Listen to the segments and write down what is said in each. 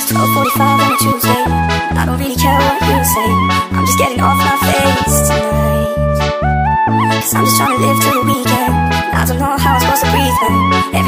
It's 12.45 on a Tuesday. I don't really care what you say. I'm just getting off my face tonight. Cause I'm just trying to live till the weekend. I don't know how I'm supposed to breathe,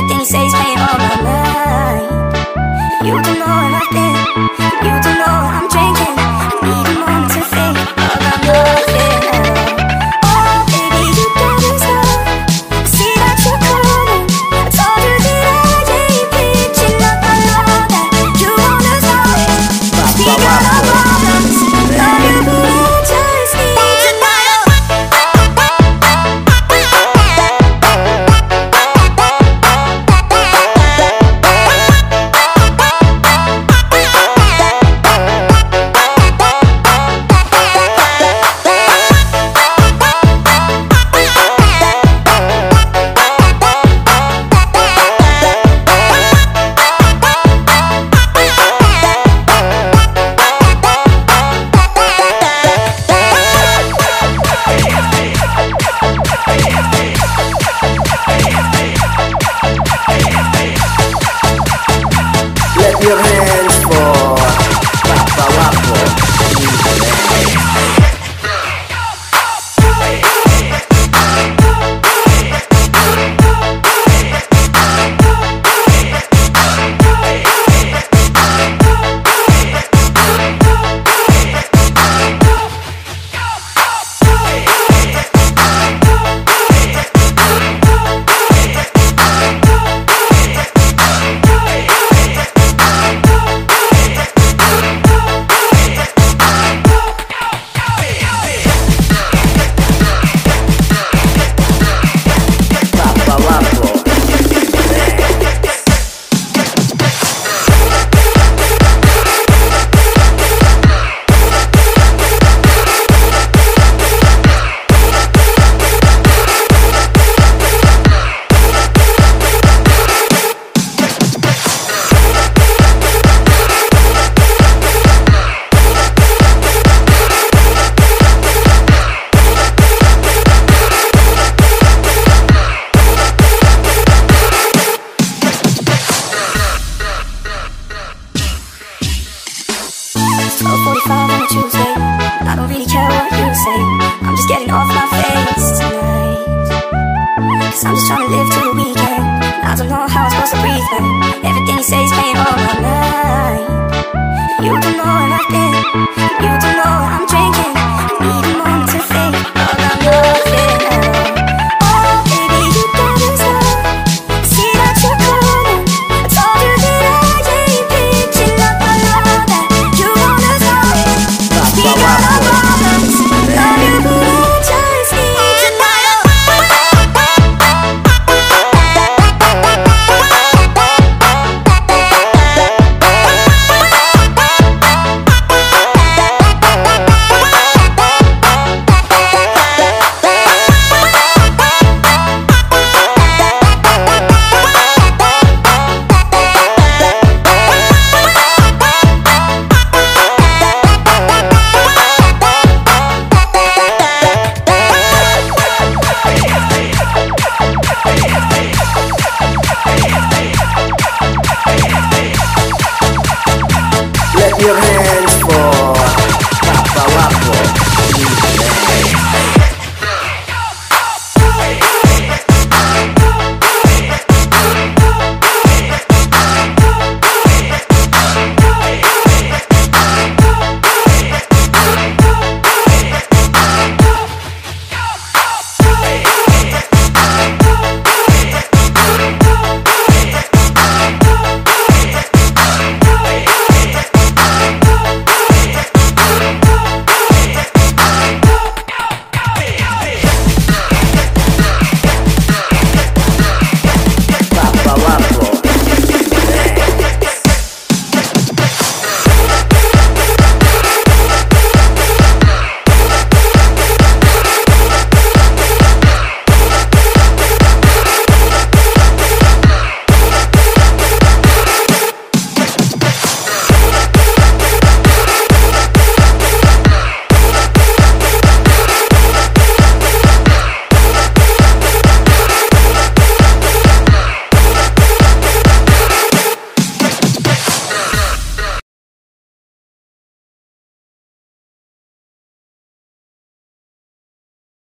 I'm just getting off my face tonight. Cause I'm just trying to live to the weekend. I don't know how I'm supposed to breathe, man